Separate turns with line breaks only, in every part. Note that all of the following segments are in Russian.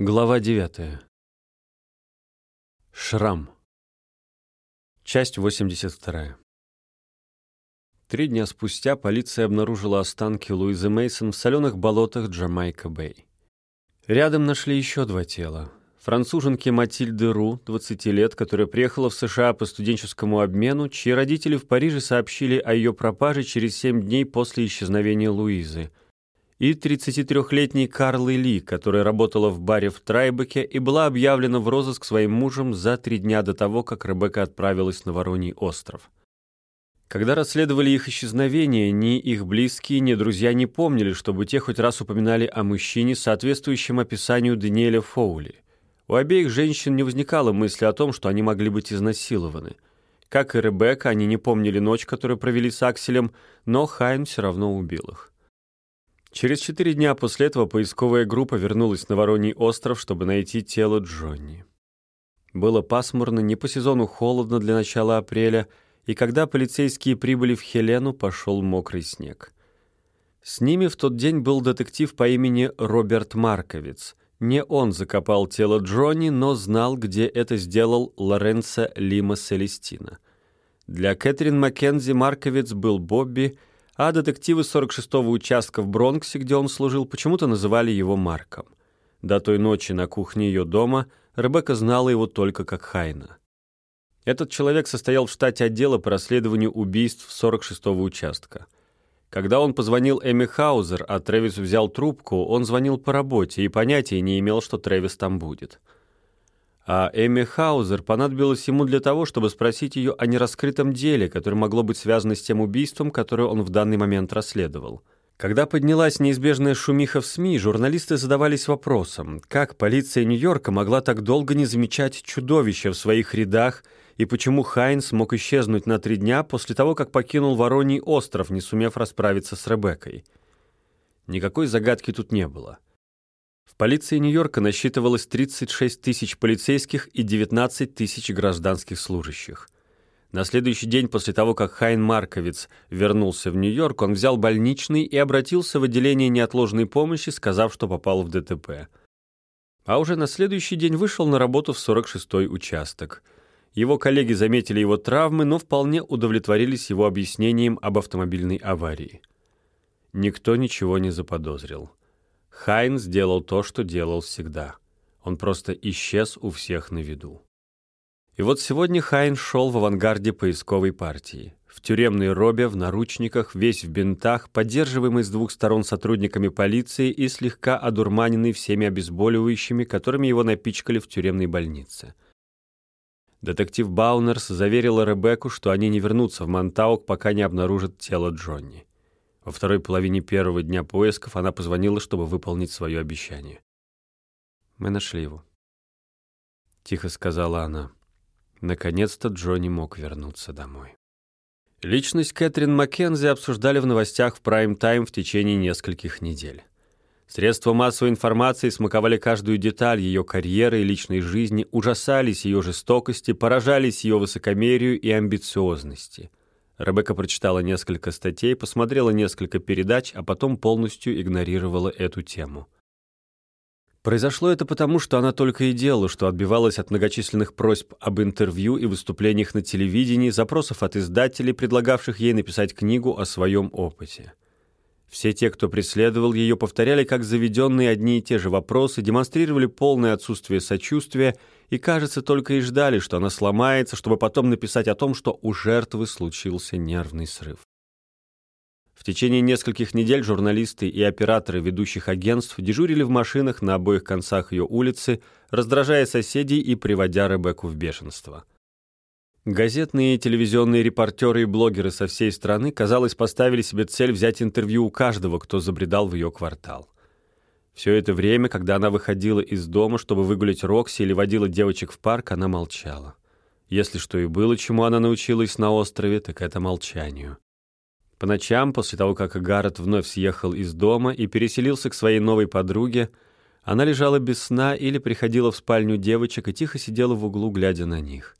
Глава 9. Шрам. Часть 82. Три дня спустя полиция обнаружила останки Луизы Мейсон в соленых болотах Джамайка-Бэй. Рядом нашли еще два тела. Француженки Матильды Ру, 20 лет, которая приехала в США по студенческому обмену, чьи родители в Париже сообщили о ее пропаже через 7 дней после исчезновения Луизы – и 33-летней Карлы Ли, которая работала в баре в Трайбеке и была объявлена в розыск своим мужем за три дня до того, как Ребекка отправилась на Вороний остров. Когда расследовали их исчезновение, ни их близкие, ни друзья не помнили, чтобы те хоть раз упоминали о мужчине, соответствующем описанию Даниэля Фоули. У обеих женщин не возникало мысли о том, что они могли быть изнасилованы. Как и Ребекка, они не помнили ночь, которую провели с Акселем, но Хайн все равно убил их. Через четыре дня после этого поисковая группа вернулась на Вороний остров, чтобы найти тело Джонни. Было пасмурно, не по сезону холодно для начала апреля, и когда полицейские прибыли в Хелену, пошел мокрый снег. С ними в тот день был детектив по имени Роберт Марковиц. Не он закопал тело Джонни, но знал, где это сделал Лоренцо Лима Селестина. Для Кэтрин Маккензи Марковиц был Бобби — а детективы 46-го участка в Бронксе, где он служил, почему-то называли его Марком. До той ночи на кухне ее дома Ребекка знала его только как Хайна. Этот человек состоял в штате отдела по расследованию убийств 46-го участка. Когда он позвонил Эми Хаузер, а Трэвис взял трубку, он звонил по работе и понятия не имел, что Трэвис там будет а Эми Хаузер понадобилась ему для того, чтобы спросить ее о нераскрытом деле, которое могло быть связано с тем убийством, которое он в данный момент расследовал. Когда поднялась неизбежная шумиха в СМИ, журналисты задавались вопросом, как полиция Нью-Йорка могла так долго не замечать чудовища в своих рядах и почему Хайнс мог исчезнуть на три дня после того, как покинул Вороний остров, не сумев расправиться с Ребеккой. Никакой загадки тут не было. В полиции Нью-Йорка насчитывалось 36 тысяч полицейских и 19 тысяч гражданских служащих. На следующий день после того, как Хайн Марковиц вернулся в Нью-Йорк, он взял больничный и обратился в отделение неотложной помощи, сказав, что попал в ДТП. А уже на следующий день вышел на работу в 46-й участок. Его коллеги заметили его травмы, но вполне удовлетворились его объяснением об автомобильной аварии. Никто ничего не заподозрил. Хайн сделал то, что делал всегда. Он просто исчез у всех на виду. И вот сегодня Хайн шел в авангарде поисковой партии. В тюремной робе, в наручниках, весь в бинтах, поддерживаемый с двух сторон сотрудниками полиции и слегка одурманенный всеми обезболивающими, которыми его напичкали в тюремной больнице. Детектив Баунерс заверила Ребекку, что они не вернутся в Монтаук, пока не обнаружат тело Джонни. Во второй половине первого дня поисков она позвонила, чтобы выполнить свое обещание. «Мы нашли его», — тихо сказала она. Наконец-то Джонни мог вернуться домой. Личность Кэтрин Маккензи обсуждали в новостях в прайм-тайм в течение нескольких недель. Средства массовой информации смаковали каждую деталь ее карьеры и личной жизни, ужасались ее жестокости, поражались ее высокомерию и амбициозности. Ребекка прочитала несколько статей, посмотрела несколько передач, а потом полностью игнорировала эту тему. Произошло это потому, что она только и делала, что отбивалась от многочисленных просьб об интервью и выступлениях на телевидении, запросов от издателей, предлагавших ей написать книгу о своем опыте. Все те, кто преследовал ее, повторяли как заведенные одни и те же вопросы, демонстрировали полное отсутствие сочувствия и, кажется, только и ждали, что она сломается, чтобы потом написать о том, что у жертвы случился нервный срыв. В течение нескольких недель журналисты и операторы ведущих агентств дежурили в машинах на обоих концах ее улицы, раздражая соседей и приводя Ребекку в бешенство. Газетные и телевизионные репортеры и блогеры со всей страны, казалось, поставили себе цель взять интервью у каждого, кто забредал в ее квартал. Все это время, когда она выходила из дома, чтобы выгулять Рокси или водила девочек в парк, она молчала. Если что и было, чему она научилась на острове, так это молчанию. По ночам, после того, как Гаррет вновь съехал из дома и переселился к своей новой подруге, она лежала без сна или приходила в спальню девочек и тихо сидела в углу, глядя на них.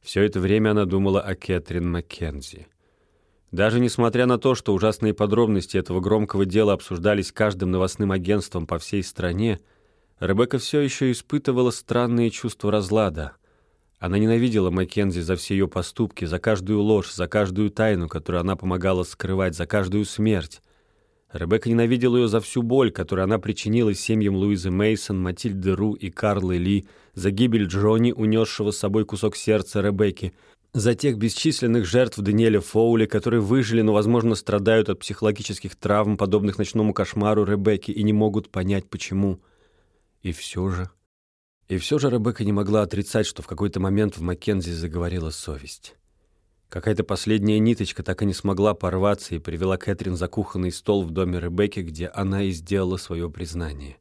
Все это время она думала о Кэтрин Маккензи. Даже несмотря на то, что ужасные подробности этого громкого дела обсуждались каждым новостным агентством по всей стране, Ребекка все еще испытывала странные чувства разлада. Она ненавидела Маккензи за все ее поступки, за каждую ложь, за каждую тайну, которую она помогала скрывать, за каждую смерть. Ребекка ненавидела ее за всю боль, которую она причинила семьям Луизы Мейсон, Матильды Ру и Карлы Ли, за гибель Джонни, унесшего с собой кусок сердца Ребекки, за тех бесчисленных жертв Даниэля Фоули, которые выжили, но, возможно, страдают от психологических травм, подобных ночному кошмару Ребекки, и не могут понять, почему. И все же... И все же Ребекка не могла отрицать, что в какой-то момент в Маккензи заговорила совесть. Какая-то последняя ниточка так и не смогла порваться и привела Кэтрин за кухонный стол в доме Ребекки, где она и сделала свое признание.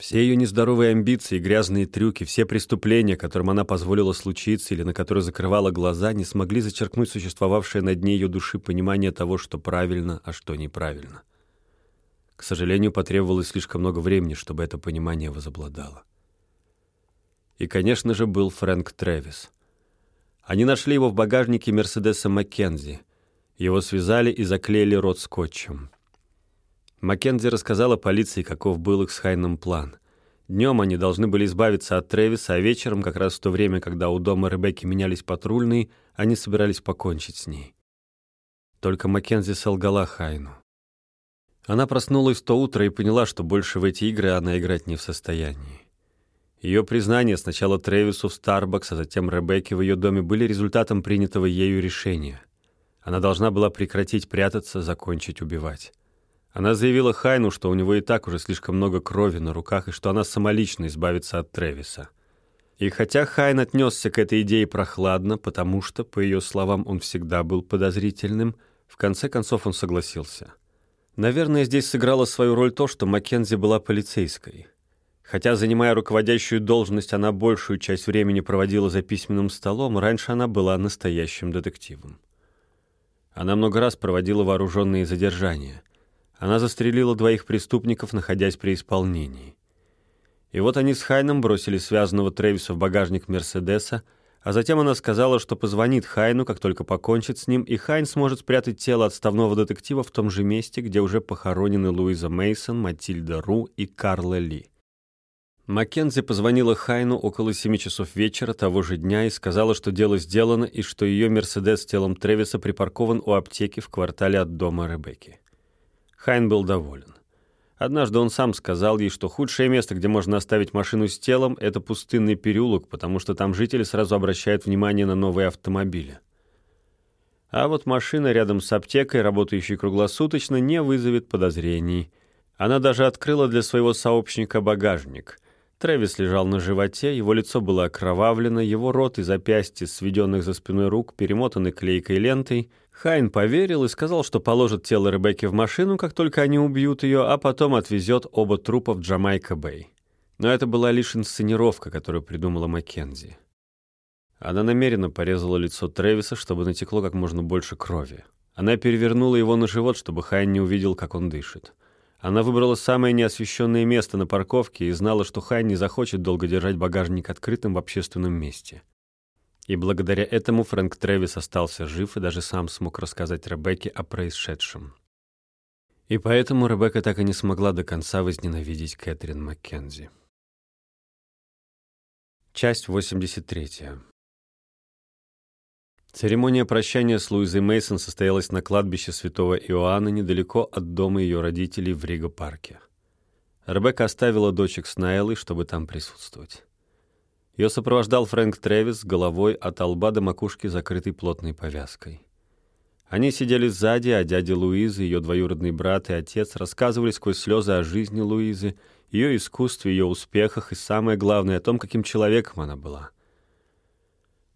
Все ее нездоровые амбиции, грязные трюки, все преступления, которым она позволила случиться или на которые закрывала глаза, не смогли зачеркнуть существовавшее на дне ее души понимание того, что правильно, а что неправильно. К сожалению, потребовалось слишком много времени, чтобы это понимание возобладало. И, конечно же, был Фрэнк Трэвис. Они нашли его в багажнике Мерседеса Маккензи. Его связали и заклеили рот скотчем. Маккензи рассказала полиции, каков был их с Хайном план. Днем они должны были избавиться от Трэвиса, а вечером, как раз в то время, когда у дома Ребекки менялись патрульные, они собирались покончить с ней. Только Маккензи солгала Хайну. Она проснулась то утро и поняла, что больше в эти игры она играть не в состоянии. Ее признания сначала Трэвису в Старбакс, а затем Ребекке в ее доме были результатом принятого ею решения. Она должна была прекратить прятаться, закончить убивать. Она заявила Хайну, что у него и так уже слишком много крови на руках и что она самолично избавится от Тревиса. И хотя Хайн отнесся к этой идее прохладно, потому что, по ее словам, он всегда был подозрительным, в конце концов он согласился. Наверное, здесь сыграло свою роль то, что Маккензи была полицейской. Хотя, занимая руководящую должность, она большую часть времени проводила за письменным столом, раньше она была настоящим детективом. Она много раз проводила вооруженные задержания — она застрелила двоих преступников, находясь при исполнении. И вот они с Хайном бросили связанного Трэвиса в багажник Мерседеса, а затем она сказала, что позвонит Хайну, как только покончит с ним, и Хайн сможет спрятать тело отставного детектива в том же месте, где уже похоронены Луиза Мейсон, Матильда Ру и Карла Ли. Маккензи позвонила Хайну около семи часов вечера того же дня и сказала, что дело сделано и что ее Мерседес с телом Тревиса припаркован у аптеки в квартале от дома Ребекки. Хайн был доволен. Однажды он сам сказал ей, что худшее место, где можно оставить машину с телом, это пустынный переулок, потому что там жители сразу обращают внимание на новые автомобили. А вот машина рядом с аптекой, работающей круглосуточно, не вызовет подозрений. Она даже открыла для своего сообщника багажник. Трэвис лежал на животе, его лицо было окровавлено, его рот и запястья, сведенных за спиной рук, перемотаны клейкой лентой. Хайн поверил и сказал, что положит тело Ребекки в машину, как только они убьют ее, а потом отвезет оба трупа в Джамайка-Бэй. Но это была лишь инсценировка, которую придумала Маккензи. Она намеренно порезала лицо Трэвиса, чтобы натекло как можно больше крови. Она перевернула его на живот, чтобы Хайн не увидел, как он дышит. Она выбрала самое неосвещенное место на парковке и знала, что Хайн не захочет долго держать багажник открытым в общественном месте. И благодаря этому Фрэнк Трэвис остался жив и даже сам смог рассказать Ребекке о происшедшем. И поэтому Ребекка так и не смогла до конца возненавидеть Кэтрин Маккензи. Часть 83. Церемония прощания с Луизой Мейсон состоялась на кладбище Святого Иоанна недалеко от дома ее родителей в Риго-парке. Ребекка оставила дочек с Найлой, чтобы там присутствовать. Ее сопровождал Фрэнк Трэвис головой от лба до макушки, закрытой плотной повязкой. Они сидели сзади, а дядя Луизы, ее двоюродный брат и отец рассказывали сквозь слезы о жизни Луизы, ее искусстве, ее успехах и, самое главное, о том, каким человеком она была.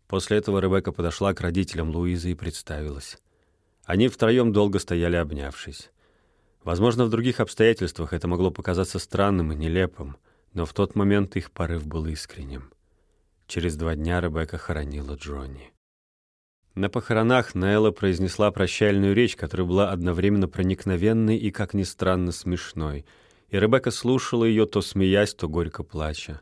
После этого Ребекка подошла к родителям Луизы и представилась. Они втроем долго стояли, обнявшись. Возможно, в других обстоятельствах это могло показаться странным и нелепым, но в тот момент их порыв был искренним. Через два дня Ребекка хоронила Джонни. На похоронах Нелла произнесла прощальную речь, которая была одновременно проникновенной и, как ни странно, смешной. И Ребекка слушала ее, то смеясь, то горько плача.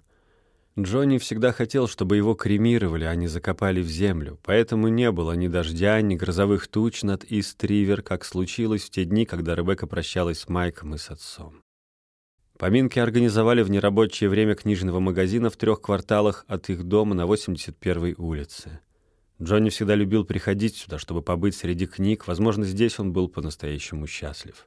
Джонни всегда хотел, чтобы его кремировали, а не закопали в землю, поэтому не было ни дождя, ни грозовых туч над Ист-Ривер, как случилось в те дни, когда Ребекка прощалась с Майком и с отцом. Поминки организовали в нерабочее время книжного магазина в трех кварталах от их дома на 81-й улице. Джонни всегда любил приходить сюда, чтобы побыть среди книг. Возможно, здесь он был по-настоящему счастлив.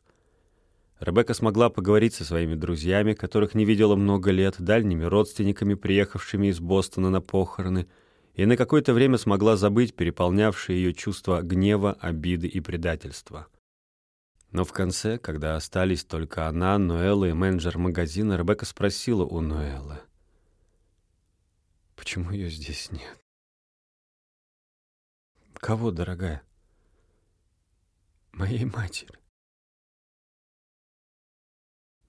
Ребекка смогла поговорить со своими друзьями, которых не видела много лет, дальними родственниками, приехавшими из Бостона на похороны, и на какое-то время смогла забыть переполнявшие ее чувства гнева, обиды и предательства. Но в конце, когда остались только она, Ноэлла и менеджер магазина, Ребекка спросила у Ноэллы, «Почему ее здесь нет?» «Кого, дорогая?» «Моей матери».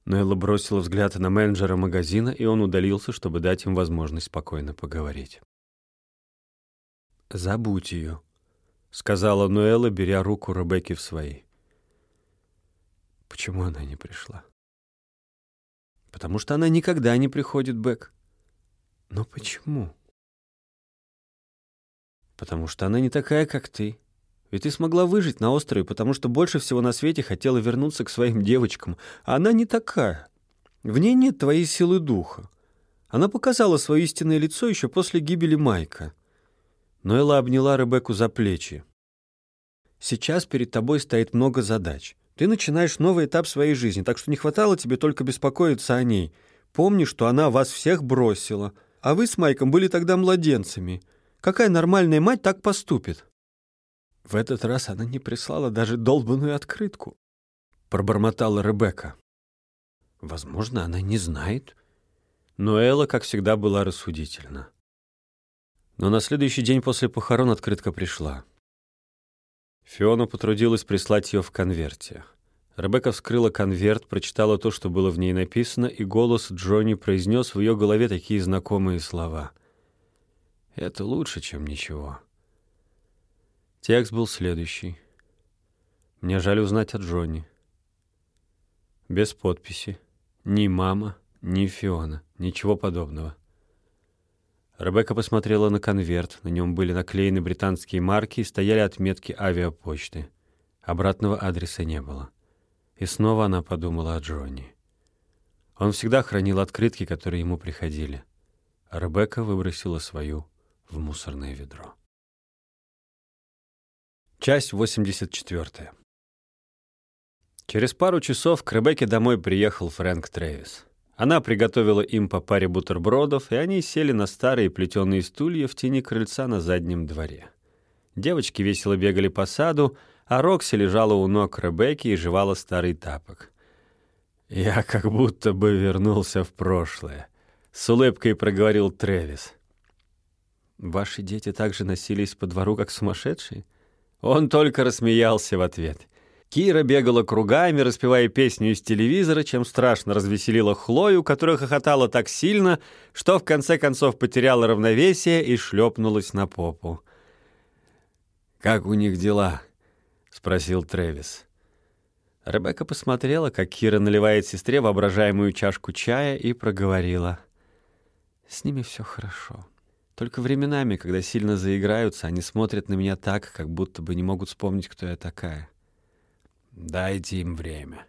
Ноэлла бросила взгляд на менеджера магазина, и он удалился, чтобы дать им возможность спокойно поговорить. «Забудь ее», — сказала Ноэлла, беря руку Ребекки в свои. «Почему она не пришла?» «Потому что она никогда не приходит, Бэк». «Но почему?» «Потому что она не такая, как ты. Ведь ты смогла выжить на острове, потому что больше всего на свете хотела вернуться к своим девочкам. А она не такая. В ней нет твоей силы духа. Она показала свое истинное лицо еще после гибели Майка. Но Элла обняла Ребекку за плечи. «Сейчас перед тобой стоит много задач. Ты начинаешь новый этап своей жизни, так что не хватало тебе только беспокоиться о ней. Помни, что она вас всех бросила, а вы с Майком были тогда младенцами. Какая нормальная мать так поступит?» В этот раз она не прислала даже долбанную открытку. Пробормотала Ребекка. Возможно, она не знает. Но Элла, как всегда, была рассудительна. Но на следующий день после похорон открытка пришла. Фиона потрудилась прислать ее в конверте. Ребекка вскрыла конверт, прочитала то, что было в ней написано, и голос Джонни произнес в ее голове такие знакомые слова. «Это лучше, чем ничего». Текст был следующий. Мне жаль узнать от Джонни. Без подписи. Ни мама, ни Фиона. Ничего подобного. Ребекка посмотрела на конверт. На нем были наклеены британские марки и стояли отметки авиапочты. Обратного адреса не было. И снова она подумала о Джонни. Он всегда хранил открытки, которые ему приходили. Ребекка выбросила свою в мусорное ведро. Часть 84. Через пару часов к Ребекке домой приехал Фрэнк Трэвис. Она приготовила им по паре бутербродов, и они сели на старые плетеные стулья в тени крыльца на заднем дворе. Девочки весело бегали по саду, а Рокси лежала у ног Ребекки и жевала старый тапок. «Я как будто бы вернулся в прошлое», — с улыбкой проговорил Трэвис. «Ваши дети также носились по двору, как сумасшедшие?» Он только рассмеялся в ответ. Кира бегала кругами, распевая песню из телевизора, чем страшно развеселила Хлою, которая хохотала так сильно, что в конце концов потеряла равновесие и шлепнулась на попу. «Как у них дела?» — спросил Трэвис. Ребекка посмотрела, как Кира наливает сестре воображаемую чашку чая и проговорила. «С ними все хорошо». Только временами, когда сильно заиграются, они смотрят на меня так, как будто бы не могут вспомнить, кто я такая. Дайте им время.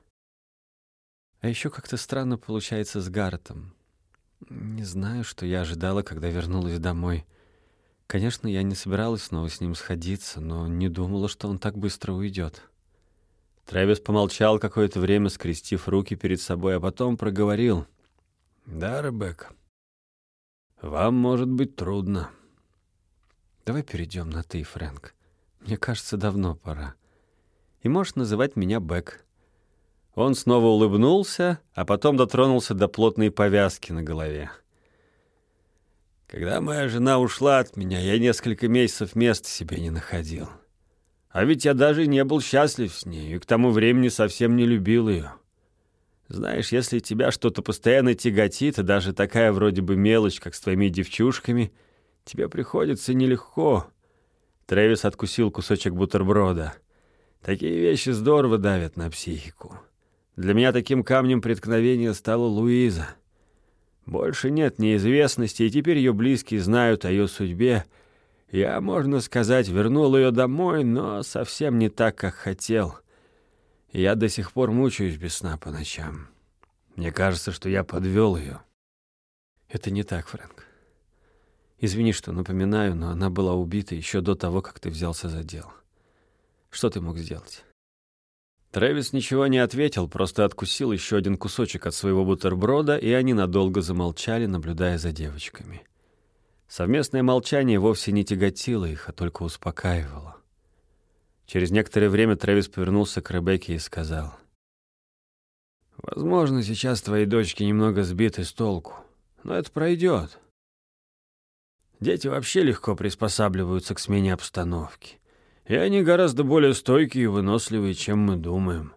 А еще как-то странно получается с Гартом. Не знаю, что я ожидала, когда вернулась домой. Конечно, я не собиралась снова с ним сходиться, но не думала, что он так быстро уйдет. Трэвис помолчал какое-то время, скрестив руки перед собой, а потом проговорил. «Да, Ребекка, вам может быть трудно. Давай перейдем на «ты», Фрэнк. Мне кажется, давно пора. И можешь называть меня Бэк. Он снова улыбнулся, а потом дотронулся до плотной повязки на голове. Когда моя жена ушла от меня, я несколько месяцев места себе не находил. А ведь я даже не был счастлив с ней, и к тому времени совсем не любил ее. Знаешь, если тебя что-то постоянно тяготит, и даже такая вроде бы мелочь, как с твоими девчушками, тебе приходится нелегко. Трэвис откусил кусочек бутерброда. Такие вещи здорово давят на психику. Для меня таким камнем преткновения стала Луиза. Больше нет неизвестности, и теперь ее близкие знают о ее судьбе. Я, можно сказать, вернул ее домой, но совсем не так, как хотел. — я до сих пор мучаюсь без сна по ночам. Мне кажется, что я подвел ее.
Это не так, Фрэнк. Извини, что напоминаю, но она была убита еще до того, как ты взялся за дело. Что ты мог сделать?
Трэвис ничего не ответил, просто откусил еще один кусочек от своего бутерброда, и они надолго замолчали, наблюдая за девочками. Совместное молчание вовсе не тяготило их, а только успокаивало. Через некоторое время Трэвис повернулся к Ребекке и сказал. «Возможно, сейчас твои дочки немного сбиты с толку, но это пройдет. Дети вообще легко приспосабливаются к смене обстановки. И они гораздо более стойкие и выносливые, чем мы думаем.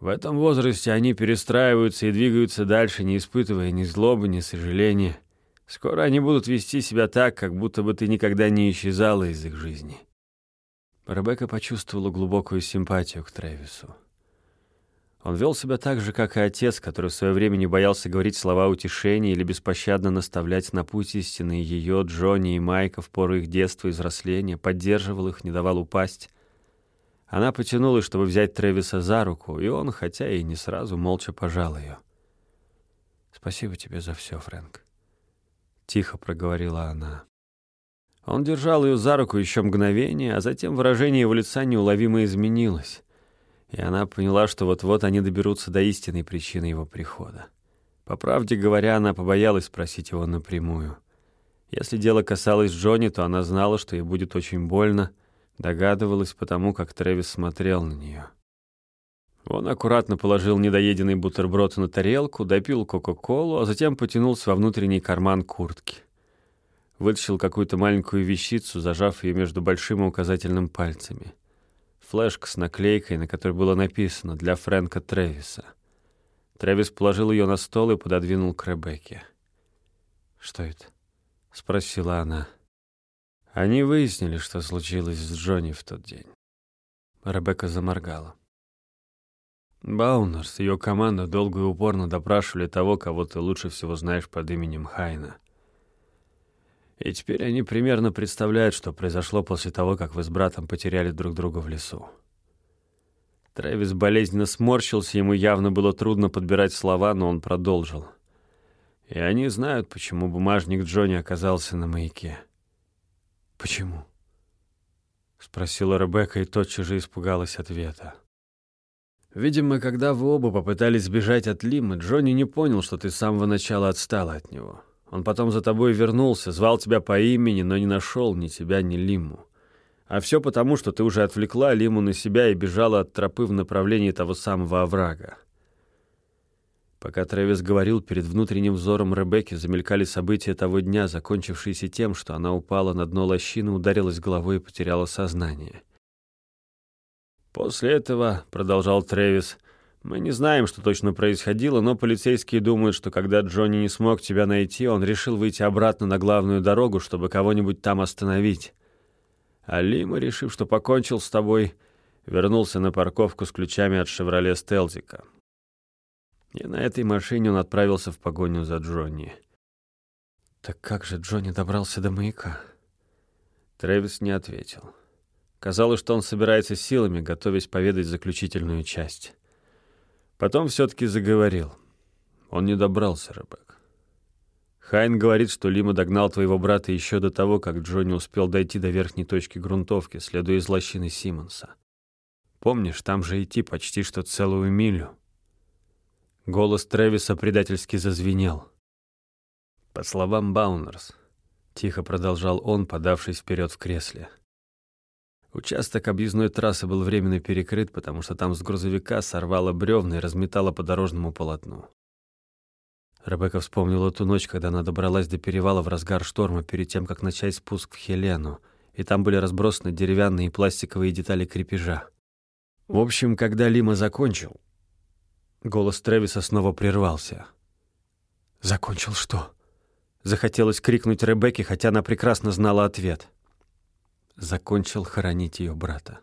В этом возрасте они перестраиваются и двигаются дальше, не испытывая ни злобы, ни сожаления. Скоро они будут вести себя так, как будто бы ты никогда не исчезала из их жизни. Ребекка почувствовала глубокую симпатию к Трэвису. Он вел себя так же, как и отец, который в свое время не боялся говорить слова утешения или беспощадно наставлять на путь истины ее, Джонни и Майка в пору их детства и взросления, поддерживал их, не давал упасть. Она потянулась, чтобы взять Трэвиса за руку, и он, хотя и не сразу, молча пожал ее. «Спасибо тебе за все, Фрэнк», — тихо проговорила она. Он держал ее за руку еще мгновение, а затем выражение его лица неуловимо изменилось и она поняла, что вот-вот они доберутся до истинной причины его прихода. По правде говоря, она побоялась спросить его напрямую. Если дело касалось Джонни, то она знала, что ей будет очень больно, догадывалась потому, как Трэвис смотрел на нее. Он аккуратно положил недоеденный бутерброд на тарелку, допил Кока-Колу, а затем потянулся во внутренний карман куртки. Вытащил какую-то маленькую вещицу, зажав ее между большим и указательным пальцами — флешка с наклейкой, на которой было написано «Для Фрэнка Трэвиса». Трэвис положил ее на стол и пододвинул к Ребекке. «Что это?» — спросила она. Они выяснили, что случилось с Джонни в тот день. Ребекка заморгала. Баунерс и ее команда долго и упорно допрашивали того, кого ты лучше всего знаешь под именем Хайна. И теперь они примерно представляют, что произошло после того, как вы с братом потеряли друг друга в лесу. Трэвис болезненно сморщился, ему явно было трудно подбирать слова, но он продолжил. И они знают, почему бумажник Джонни оказался на маяке. «Почему?» — спросила Ребекка и тотчас же испугалась ответа. «Видимо, когда вы оба попытались сбежать от Лимы, Джонни не понял, что ты с самого начала отстала от него. Он потом за тобой вернулся, звал тебя по имени, но не нашел ни тебя, ни Лиму. А все потому, что ты уже отвлекла Лиму на себя и бежала от тропы в направлении того самого оврага. Пока Трэвис говорил, перед внутренним взором Ребекки замелькали события того дня, закончившиеся тем, что она упала на дно лощины, ударилась головой и потеряла сознание. «После этого», — продолжал Трэвис, мы не знаем, что точно происходило, но полицейские думают, что когда Джонни не смог тебя найти, он решил выйти обратно на главную дорогу, чтобы кого-нибудь там остановить. А Лима, решив, что покончил с тобой, вернулся на парковку с ключами от «Шевроле Стелзика». И на этой машине он отправился в погоню за Джонни. «Так как же Джонни добрался до маяка?» Трэвис не ответил. Казалось, что он собирается силами, готовясь поведать заключительную часть. Потом все-таки заговорил. Он не добрался, Ребек. Хайн говорит, что Лима догнал твоего брата еще до того, как Джонни успел дойти до верхней точки грунтовки, следуя из лощины Симмонса. Помнишь, там же идти почти что целую милю. Голос Трэвиса предательски зазвенел. По словам Баунерс, тихо продолжал он, подавшись вперед в кресле. Участок объездной трассы был временно перекрыт, потому что там с грузовика сорвало бревна и разметало по дорожному полотну. Ребекка вспомнила ту ночь, когда она добралась до перевала в разгар шторма перед тем, как начать спуск в Хелену, и там были разбросаны деревянные и пластиковые детали крепежа. В общем, когда Лима закончил, голос Тревиса снова прервался. «Закончил что?» Захотелось крикнуть Ребекке, хотя она прекрасно знала ответ закончил хоронить ее брата.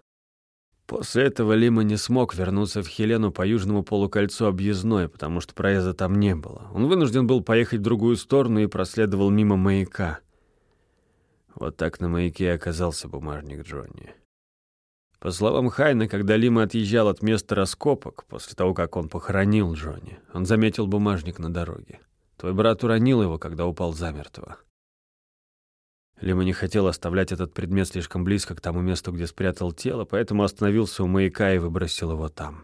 После этого Лима не смог вернуться в Хелену по южному полукольцу объездной, потому что проезда там не было. Он вынужден был поехать в другую сторону и проследовал мимо маяка. Вот так на маяке оказался бумажник Джонни. По словам Хайна, когда Лима отъезжал от места раскопок, после того, как он похоронил Джонни, он заметил бумажник на дороге. Твой брат уронил его, когда упал замертво. Лима не хотел оставлять этот предмет слишком близко к тому месту, где спрятал тело, поэтому остановился у маяка и выбросил его там.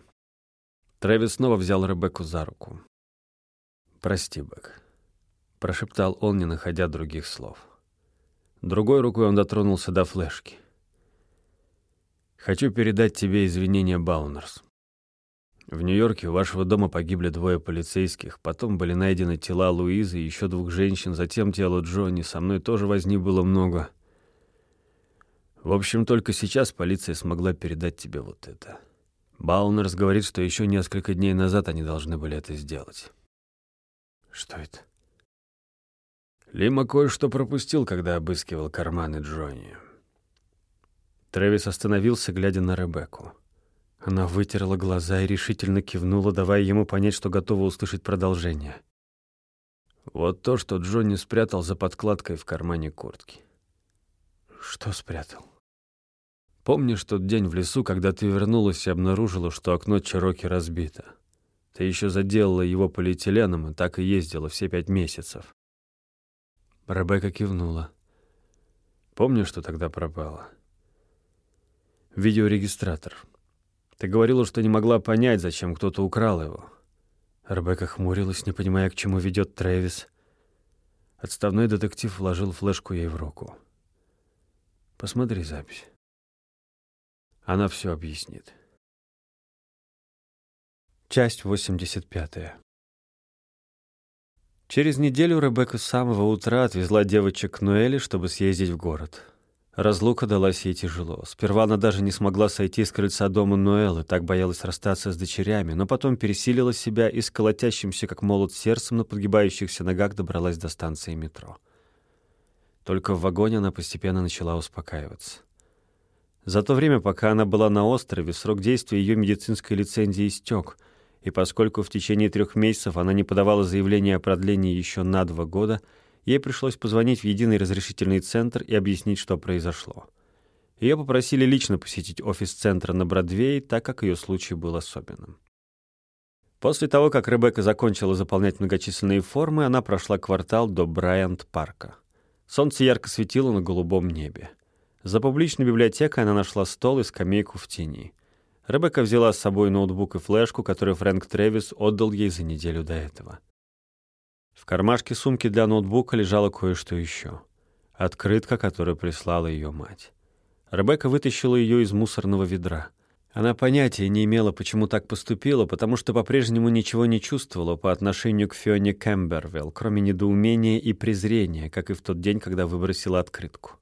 Трэвис снова взял Ребекку за руку. «Прости, Бэк», — прошептал он, не находя других слов. Другой рукой он дотронулся до флешки. «Хочу передать тебе извинения, Баунерс. В Нью-Йорке у вашего дома погибли двое полицейских, потом были найдены тела Луизы и еще двух женщин, затем тело Джонни, со мной тоже возни было много. В общем, только сейчас полиция смогла передать тебе вот это. Баунерс говорит, что еще несколько дней назад они должны были это сделать.
Что это?
Лима кое-что пропустил, когда обыскивал карманы Джонни.
Трэвис остановился, глядя на Ребекку. Она вытерла глаза и решительно кивнула, давая ему понять, что готова услышать продолжение.
Вот то, что Джонни спрятал за подкладкой в кармане куртки.
Что спрятал?
Помнишь тот день в лесу, когда ты вернулась и обнаружила, что окно Чироки разбито? Ты еще заделала его полиэтиленом и так и ездила все пять месяцев.
Ребекка кивнула.
Помнишь, что тогда пропало?
Видеорегистратор. Ты говорила, что не могла понять, зачем кто-то украл его. Ребекка хмурилась, не понимая, к чему ведет Трэвис. Отставной детектив вложил флешку ей в руку. Посмотри запись. Она все объяснит. Часть 85. Через неделю Ребекка с самого утра отвезла девочек к Ноэле, чтобы съездить в город. Разлука далась ей тяжело. Сперва она даже не смогла сойти с крыльца дома Ноэлы, так боялась расстаться с дочерями, но потом пересилила себя и с колотящимся, как молот, сердцем на подгибающихся ногах добралась до станции метро. Только в вагоне она постепенно начала успокаиваться. За то время, пока она была на острове, срок действия ее медицинской лицензии истек, и поскольку в течение трех месяцев она не подавала заявление о продлении еще на два года — Ей пришлось позвонить в единый разрешительный центр и объяснить, что произошло. Ее попросили лично посетить офис центра на Бродвее, так как ее случай был особенным. После того, как Ребекка закончила заполнять многочисленные формы, она прошла квартал до Брайант-парка. Солнце ярко светило на голубом небе. За публичной библиотекой она нашла стол и скамейку в тени. Ребекка взяла с собой ноутбук и флешку, которую Фрэнк Трэвис отдал ей за неделю до этого. В кармашке сумки для ноутбука лежало кое-что еще. Открытка, которую прислала ее мать. Ребекка вытащила ее из мусорного ведра. Она понятия не имела, почему так поступила, потому что по-прежнему ничего не чувствовала по отношению к Фионе Кэмбервелл, кроме недоумения и презрения, как и в тот день, когда выбросила открытку.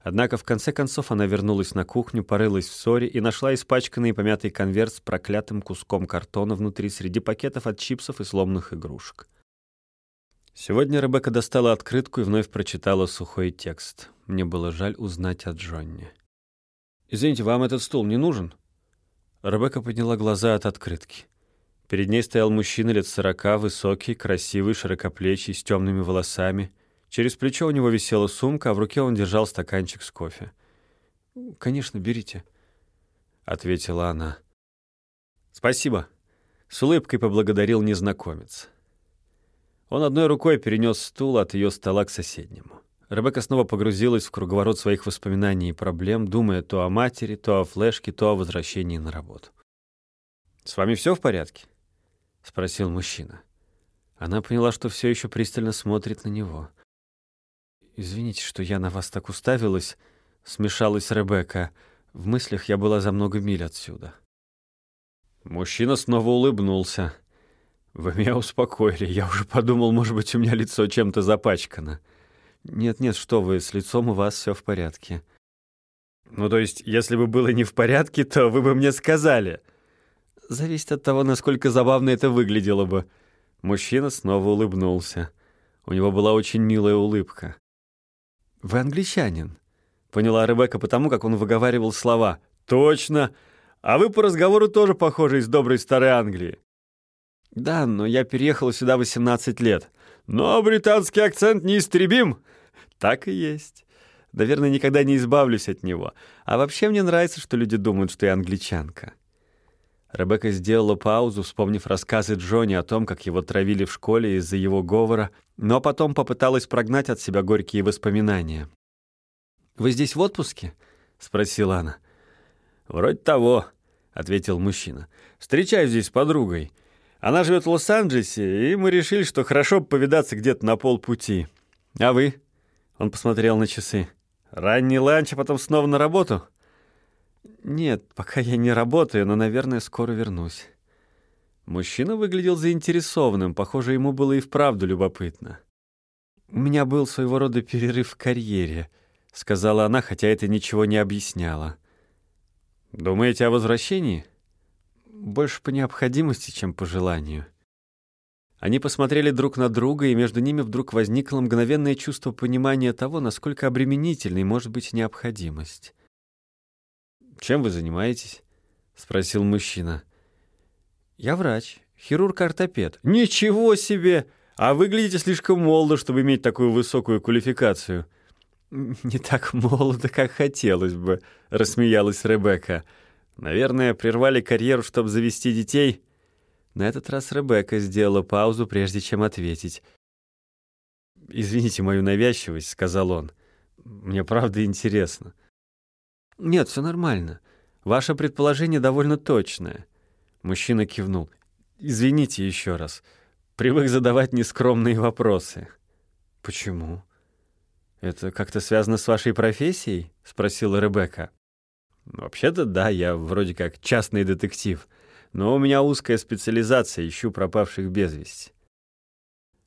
Однако в конце концов она вернулась на кухню, порылась в ссоре и нашла испачканный и помятый конверт с проклятым куском картона внутри среди пакетов от чипсов и сломанных игрушек. Сегодня Ребекка достала открытку и вновь прочитала сухой текст. Мне было жаль узнать о Джонни. «Извините, вам этот стул не нужен?» Ребекка подняла глаза от открытки. Перед ней стоял мужчина лет сорока, высокий, красивый, широкоплечий, с темными волосами. Через плечо у него висела сумка, а в руке он держал стаканчик с кофе. «Конечно, берите», — ответила она. «Спасибо», — с улыбкой поблагодарил незнакомец. Он одной рукой перенес стул от ее стола к соседнему. Ребекка снова погрузилась в круговорот своих воспоминаний и проблем, думая то о матери, то о флешке, то о возвращении на работу. «С вами все в порядке?» — спросил мужчина. Она поняла, что все еще пристально смотрит на него. «Извините, что я на вас так уставилась», — смешалась Ребекка. В мыслях я была за много миль отсюда. Мужчина снова улыбнулся. «Вы меня успокоили. Я уже подумал, может быть, у меня лицо чем-то запачкано». «Нет-нет, что вы, с лицом у вас все в порядке». «Ну, то есть, если бы было не в порядке, то вы бы мне сказали». «Зависит от того, насколько забавно это выглядело бы». Мужчина снова улыбнулся. У него была очень милая улыбка. «Вы англичанин», — поняла Ребекка потому, как он выговаривал слова. «Точно! А вы по разговору тоже похожи из доброй старой Англии». «Да, но я переехала сюда 18 лет». «Но британский акцент неистребим!» «Так и есть.
Наверное, никогда не избавлюсь от него. А вообще мне нравится, что люди думают, что я англичанка». Ребекка сделала паузу, вспомнив рассказы Джонни о том, как его травили в школе из-за его говора, но потом попыталась прогнать от себя горькие воспоминания. «Вы здесь в отпуске?» — спросила она. «Вроде того», — ответил мужчина. «Встречаюсь здесь с подругой. Она живет в Лос-Анджелесе, и мы решили, что хорошо бы повидаться где-то на полпути. А вы?» Он посмотрел на часы. «Ранний ланч, а потом снова на работу?» «Нет, пока я не работаю, но, наверное, скоро вернусь». Мужчина выглядел заинтересованным, похоже, ему было и вправду любопытно. «У меня был своего рода перерыв в карьере», — сказала она, хотя это ничего не объясняло. «Думаете о возвращении?» «Больше по необходимости, чем по желанию». Они посмотрели друг на друга, и между ними вдруг возникло мгновенное чувство понимания того, насколько обременительной может быть необходимость. «Чем вы занимаетесь?» — спросил мужчина. «Я врач, хирург-ортопед». «Ничего себе! А выглядите слишком молодо, чтобы иметь такую высокую квалификацию». «Не так молодо, как хотелось бы», — рассмеялась Ребекка. «Наверное, прервали карьеру, чтобы завести детей?» На этот раз Ребекка сделала паузу, прежде чем ответить. «Извините мою навязчивость», — сказал он. «Мне правда интересно». «Нет, все нормально. Ваше предположение довольно точное». Мужчина кивнул. «Извините еще раз. Привык задавать нескромные вопросы». «Почему?» «Это как-то связано с вашей профессией?» — спросила Ребекка. «Вообще-то да, я вроде как частный детектив. Но у меня узкая специализация, ищу пропавших без вести».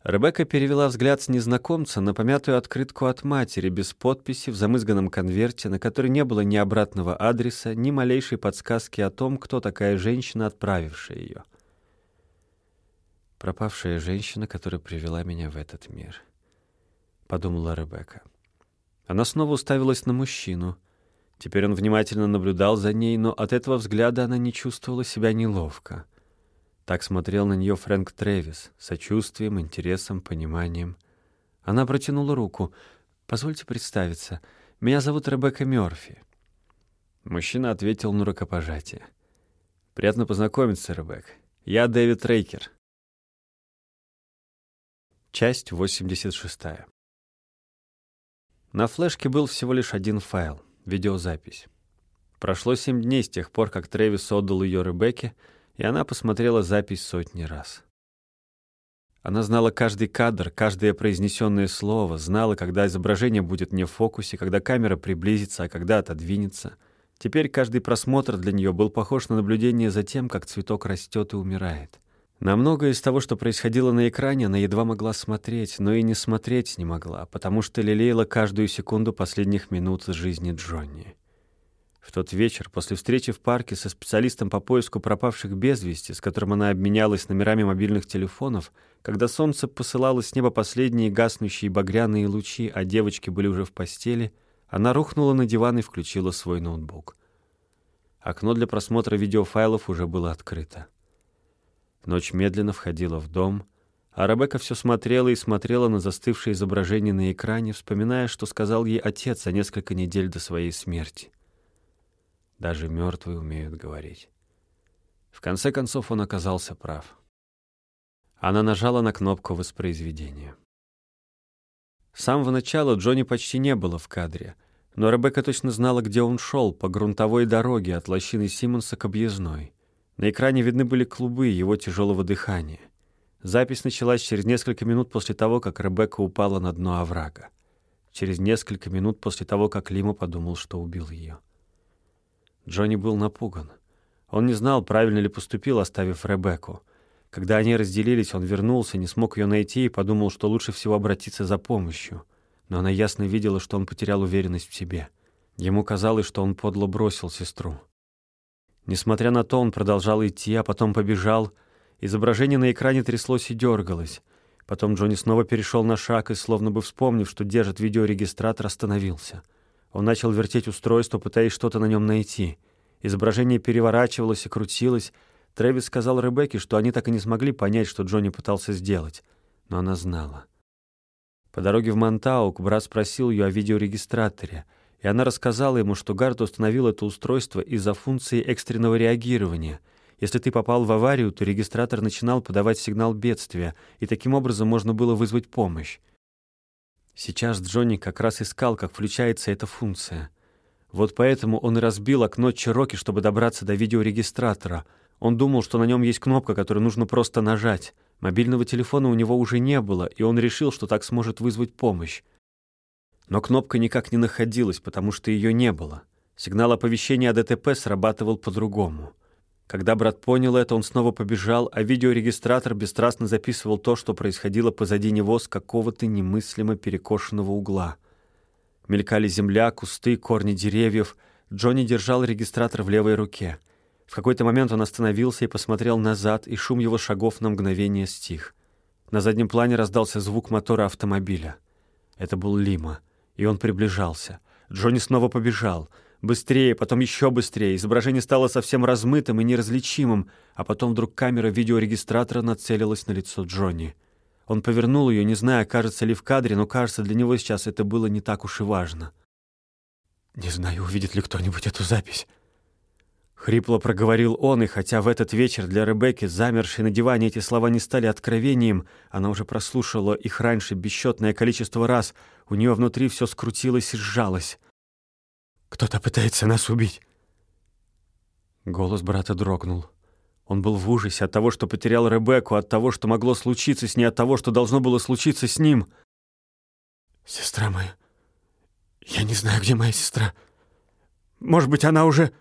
Ребекка перевела взгляд с незнакомца на помятую открытку от матери без подписи в замызганном конверте, на которой не было ни обратного адреса, ни малейшей подсказки о том, кто такая женщина, отправившая ее. «Пропавшая женщина, которая привела меня в этот мир», — подумала Ребекка. Она снова уставилась на мужчину. Теперь он внимательно наблюдал за ней, но от этого взгляда она не чувствовала себя неловко. Так смотрел на нее Фрэнк Трэвис, сочувствием, интересом, пониманием. Она протянула руку. «Позвольте представиться. Меня зовут Ребекка Мёрфи». Мужчина ответил на рукопожатие. «Приятно познакомиться, Ребекка. Я Дэвид Рейкер». Часть 86. На флешке был всего лишь один файл — видеозапись. Прошло семь дней с тех пор, как Трэвис отдал ее Ребекке — и она посмотрела запись сотни раз. Она знала каждый кадр, каждое произнесенное слово, знала, когда изображение будет не в фокусе, когда камера приблизится, а когда отодвинется. Теперь каждый просмотр для нее был похож на наблюдение за тем, как цветок растет и умирает. На многое из того, что происходило на экране, она едва могла смотреть, но и не смотреть не могла, потому что лелеяла каждую секунду последних минут жизни Джонни. В тот вечер, после встречи в парке со специалистом по поиску пропавших без вести, с которым она обменялась номерами мобильных телефонов, когда солнце посылало с неба последние гаснущие багряные лучи, а девочки были уже в постели, она рухнула на диван и включила свой ноутбук. Окно для просмотра видеофайлов уже было открыто. Ночь медленно входила в дом, а Ребекка все смотрела и смотрела на застывшее изображение на экране, вспоминая, что сказал ей отец за несколько недель до своей смерти. Даже мертвые умеют говорить. В конце концов он оказался прав. Она нажала на кнопку воспроизведения. С самого начала Джонни почти не было в кадре, но Ребекка точно знала, где он шел, по грунтовой дороге от лощины Симмонса к объездной. На экране видны были клубы его тяжелого дыхания. Запись началась через несколько минут после того, как Ребекка упала на дно оврага. Через несколько минут после того, как Лима подумал, что убил ее. Джонни был напуган. Он не знал, правильно ли поступил, оставив Ребекку. Когда они разделились, он вернулся, не смог ее найти и подумал, что лучше всего обратиться за помощью. Но она ясно видела, что он потерял уверенность в себе. Ему казалось, что он подло бросил сестру. Несмотря на то, он продолжал идти, а потом побежал. Изображение на экране тряслось и дергалось. Потом Джонни снова перешел на шаг и, словно бы вспомнив, что держит видеорегистратор, остановился — он начал вертеть устройство, пытаясь что-то на нем найти. Изображение переворачивалось и крутилось. Трэвис сказал Ребекке, что они так и не смогли понять, что Джонни пытался сделать. Но она знала.
По дороге в Монтаук брат спросил ее о видеорегистраторе, и она рассказала ему, что Гард установил это устройство из-за функции экстренного реагирования. Если ты попал в аварию, то регистратор начинал подавать сигнал бедствия, и таким образом можно было вызвать помощь. Сейчас Джонни как раз искал, как включается эта функция. Вот поэтому он и разбил окно Чироки, чтобы добраться до видеорегистратора. Он думал, что на нем есть кнопка, которую нужно просто нажать. Мобильного телефона у него уже не было, и он решил, что так сможет вызвать помощь. Но кнопка никак не находилась, потому что ее не было. Сигнал оповещения о ДТП срабатывал по-другому. Когда брат понял это, он снова побежал, а видеорегистратор бесстрастно записывал то, что происходило позади него с какого-то немыслимо перекошенного угла. Мелькали земля, кусты, корни деревьев. Джонни держал регистратор в левой руке — в какой-то момент он остановился и посмотрел назад, и шум его шагов на мгновение стих. На заднем плане раздался звук мотора автомобиля. Это был Лима, и он приближался. Джонни снова побежал. Быстрее, потом еще быстрее. Изображение стало совсем размытым и неразличимым, а потом вдруг камера видеорегистратора нацелилась на лицо Джонни. Он повернул ее, не зная, кажется ли в кадре, но, кажется, для него сейчас это было не так уж и важно. «Не знаю, увидит ли кто-нибудь эту запись», Хрипло проговорил он, и хотя в этот вечер для Ребекки, замершей на диване, эти слова не стали откровением, она уже прослушала их раньше бесчетное количество раз, у нее внутри все скрутилось и сжалось. «Кто-то пытается нас убить!» Голос брата дрогнул. Он был в ужасе от того, что потерял Ребекку, от того, что могло случиться с ней, от того, что должно было случиться с ним. «Сестра моя, я не знаю, где моя сестра. Может быть, она уже...»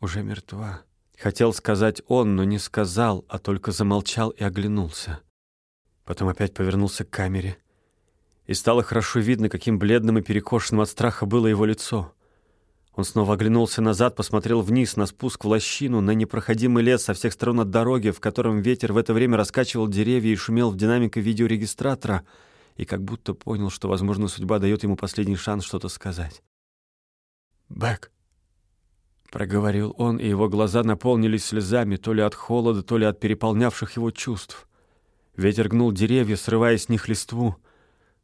уже мертва. Хотел сказать он, но не сказал, а только замолчал и оглянулся. Потом опять повернулся к камере. И стало хорошо видно, каким бледным и перекошенным от страха было его лицо. Он снова оглянулся назад, посмотрел вниз на спуск в лощину, на непроходимый лес со всех сторон от дороги, в котором ветер в это время раскачивал деревья и шумел в динамике видеорегистратора, и как будто понял, что, возможно, судьба дает ему последний шанс что-то сказать. «Бэк», Проговорил он, и его глаза наполнились слезами то ли от холода, то ли от переполнявших его чувств. Ветер гнул деревья, срывая с них листву.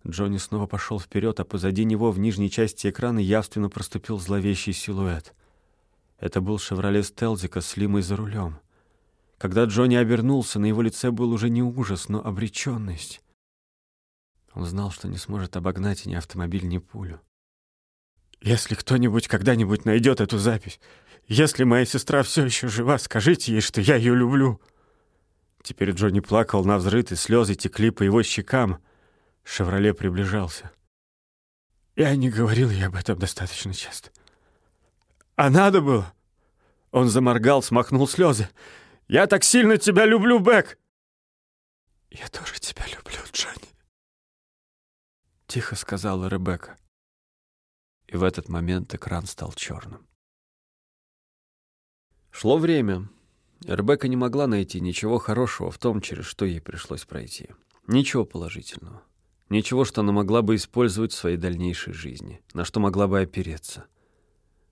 Джонни снова пошел вперед, а позади него в нижней части экрана явственно проступил зловещий силуэт. Это был «Шевроле Стелзика» с Лимой за рулем. Когда Джонни обернулся, на его лице был уже не ужас, но обреченность. Он знал, что не сможет обогнать ни автомобиль, ни пулю. Если кто-нибудь когда-нибудь найдет эту запись, если моя сестра все еще жива, скажите ей, что я ее люблю». Теперь Джонни плакал на взрыв, и слезы текли по его щекам. «Шевроле» приближался. Я не говорил ей об этом достаточно часто. А надо было. Он заморгал, смахнул слезы. «Я так сильно тебя люблю, Бэк!» «Я тоже тебя люблю, Джонни», — тихо сказала Ребекка и в этот момент экран стал черным. Шло время. Ребекка не могла найти ничего хорошего в том, через что ей пришлось пройти. Ничего положительного. Ничего, что она могла бы использовать в своей дальнейшей жизни, на что могла бы опереться.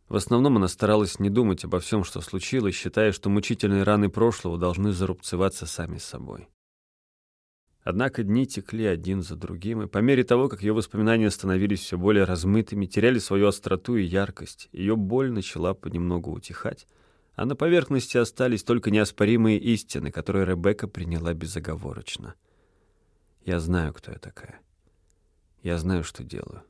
В основном она старалась не думать обо всем, что случилось, считая, что мучительные раны прошлого должны зарубцеваться сами собой. Однако дни текли один за другим, и по мере того, как ее воспоминания становились все более размытыми, теряли свою остроту и яркость, ее боль начала понемногу утихать, а на поверхности остались только неоспоримые истины, которые Ребекка приняла безоговорочно. Я знаю, кто я такая. Я знаю, что делаю.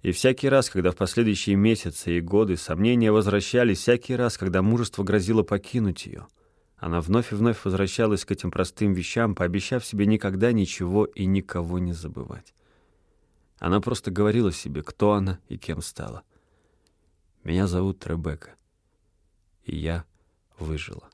И всякий раз, когда в последующие месяцы и годы сомнения возвращались, всякий раз, когда мужество грозило покинуть ее — она вновь и вновь возвращалась к этим простым вещам, пообещав себе никогда ничего и никого не забывать. Она просто говорила себе, кто она и кем стала. «Меня зовут Ребекка, и я выжила».